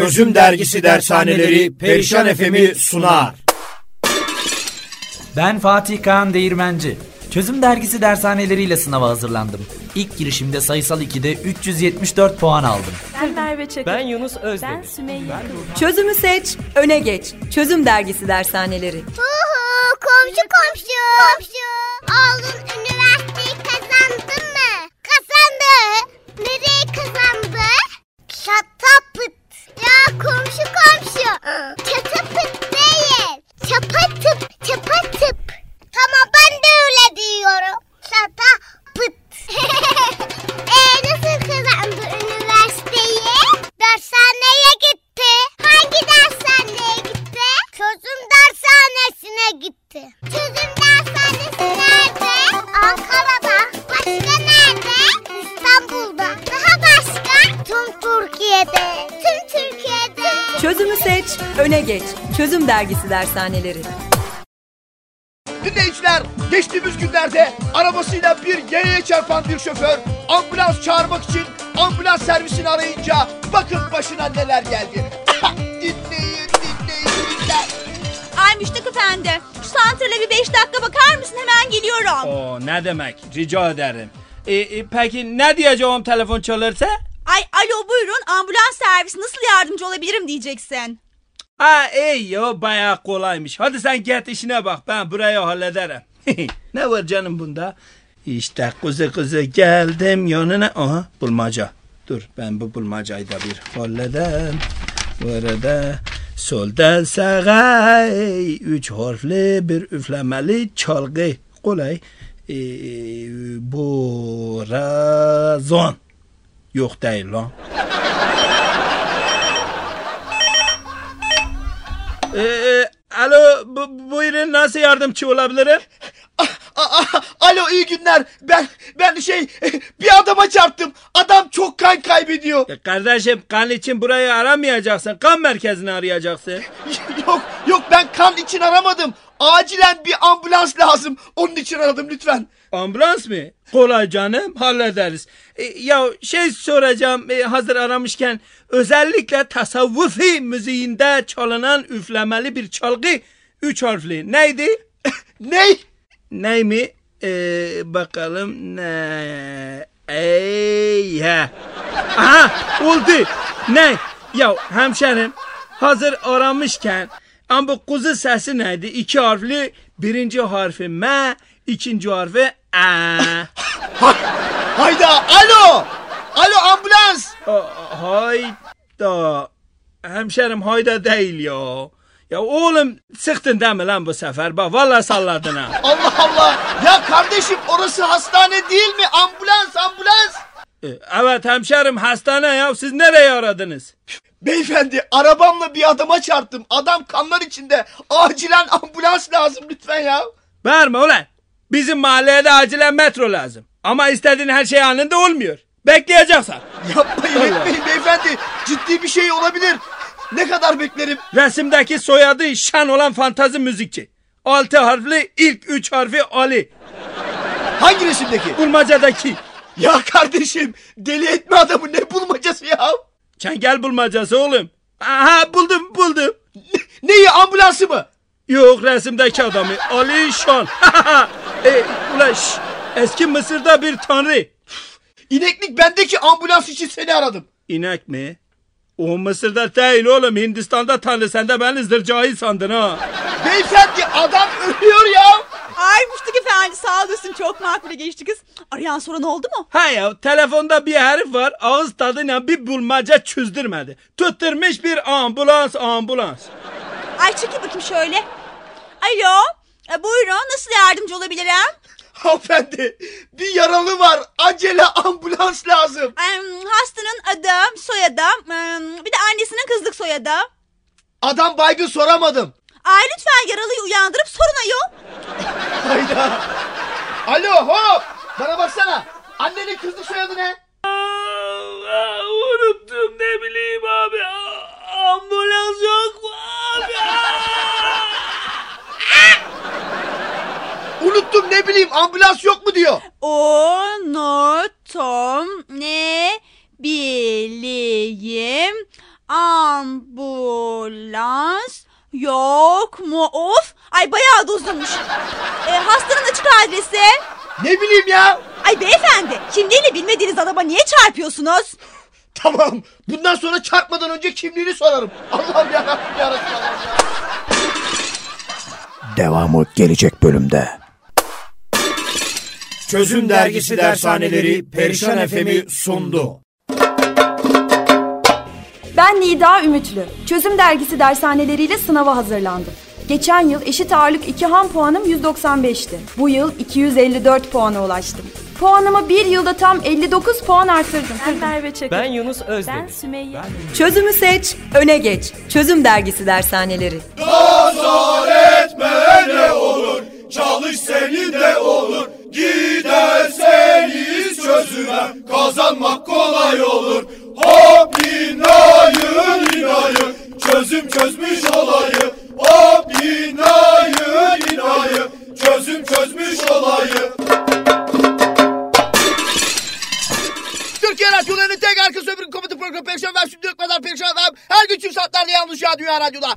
Çözüm Dergisi Dershaneleri Perişan FM'i sunar. Ben Fatih Kaan Değirmenci. Çözüm Dergisi dershaneleriyle sınava hazırlandım. İlk girişimde sayısal 2'de 374 puan aldım. Ben Merve Çakır. Ben Yunus Özdemir. Ben Sümeyye Kılıç. Çözümü seç, öne geç. Çözüm Dergisi Dershaneleri. Uhu, komşu. Komşu. Türkiye'de. Tüm Türkiye'de. Çözümü seç, öne geç. Çözüm Dergisi Dershaneleri. Dinleyiciler geçtiğimiz günlerde arabasıyla bir yayaya çarpan bir şoför ambulans çağırmak için ambulans servisini arayınca bakın başına neler geldi. dinleyin dinleyin dinler. Ay Müştak Efendi. Şu santrale bir beş dakika bakar mısın? Hemen geliyorum. Oo ne demek rica ederim. E, e, peki ne diyeceğim telefon çalırsa? Ay alo buyurun ambulans servisi nasıl yardımcı olabilirim diyeceksin. Ha iyi yo bayağı kolaymış. Hadi sen git işine bak ben burayı hallederim. ne var canım bunda? İşte kuzu kuzu geldim yanına. Aha bulmaca. Dur ben bu bulmacayı da bir halledem. Bu arada soldan sağa üç harfli bir üflemeli çalgı. Kolay. Ee, borazan. Yok değil lan. Ee, alo bu, buyurun nasıl yardımcı olabilirim? Alo iyi günler. Ben ben şey bir adama çarptım. Adam çok kan kaybediyor. Ya kardeşim kan için burayı aramayacaksın. Kan merkezini arayacaksın. yok yok ben kan için aramadım. Acilen bir ambulans lazım. Onun için aradım lütfen. Ambulans mı? Kolay canım hallederiz. E, ya şey soracağım e, hazır aramışken özellikle tasavvufi müziğinde çalınan üflemeli bir çalgı üç harfli neydi? Ney? Ney mi? E, bakalım ne? Ey he. Aha oldu. Ne? Ya hemşerim hazır aramışken ama bu kuzu sesi neydi? İki harfli birinci harfi M ikinci harfi A. Ha, hayda alo. Alo ambulans. A- hayda. Hemşerim hayda değil ya. Ya oğlum sıktın değil mi lan bu sefer? Bak vallahi salladın ha. Allah Allah. Ya kardeşim orası hastane değil mi? Ambulans ambulans. E, Evet hemşerim hastane ya. Siz nereye aradınız? Beyefendi arabamla bir adama çarptım. Adam kanlar içinde. Acilen ambulans lazım lütfen ya. Verme ulan. Bizim mahalleye de acilen metro lazım. Ama istediğin her şey anında olmuyor. Bekleyeceksin. Yapmayın etmeyin beyefendi. Ciddi bir şey olabilir. Ne kadar beklerim? Resimdeki soyadı şan olan fantazi müzikçi. Altı harfli ilk üç harfi Ali. Hangi resimdeki? Bulmacadaki. Ya kardeşim deli etme adamı ne bulmacası ya? Çengel bulmacası oğlum. Aha buldum buldum. Ne- Neyi ambulansı mı? Yok resimdeki adamı. Ali Şan. e, ulan şş, eski Mısır'da bir tanrı. İneklik bendeki ambulans için seni aradım. İnek mi? O Mısır'da değil oğlum. Hindistan'da tanrı. Sen de beni zırcayı sandın ha. Beyefendi adam ölüyor ya. Ay Müştak Efendi sağ olasın çok makbule geçti kız. Arayan soran oldu mu? Ha ya telefonda bir herif var. Ağız tadıyla bir bulmaca çözdürmedi. Tutturmuş bir ambulans ambulans. Ay çekil bakayım şöyle. Alo. E, buyurun nasıl yardımcı olabilirim? Hanımefendi bir yaralı var. Acele ambulans lazım. Em, hastanın adı, soyadı, em, bir de annesinin kızlık soyadı. Adam baygın soramadım. Ay lütfen yaralıyı uyandırıp sorun ayol. Hayda. Alo hop. Bana baksana. Annenin kızlık soyadı ne? unuttum ne bileyim abi. Ambulans yok mu abi? Unuttum ne bileyim ambulans yok mu diyor. Unutum ne bileyim Ambulans yok mu? Of. Ay bayağı da uzunmuş. E, hastanın açık adresi. Ne bileyim ya. Ay beyefendi kimliğini bilmediğiniz adama niye çarpıyorsunuz? Tamam. Bundan sonra çarpmadan önce kimliğini sorarım. Allah'ım yarabbim yarabbim. Devamı gelecek bölümde. Çözüm Dergisi Dershaneleri Perişan FM'i sundu. Ben Nida Ümitlü. Çözüm Dergisi dershaneleriyle sınava hazırlandım. Geçen yıl eşit ağırlık 2 ham puanım 195'ti. Bu yıl 254 puana ulaştım. Puanımı bir yılda tam 59 puan arttırdım. Ben Merve Çakır. Ben Yunus Özdemir. Ben Sümeyye. Çözümü seç, öne geç. Çözüm dergisi dershaneleri. Nazar etme ne olur. Çalış seni de olur. Giderseniz çözüme kazanmak kolay olur. Hop inayın inayın çözüm çözmüş olayı. Hop inayın inayın çözüm çözmüş olayı. Türkiye Radyoları'nın tek arka sömürü komutu programı Perşembe Versiyonu kadar Perşembe Her gün çift saatlerde yalnız ya Dünya Radyo'da.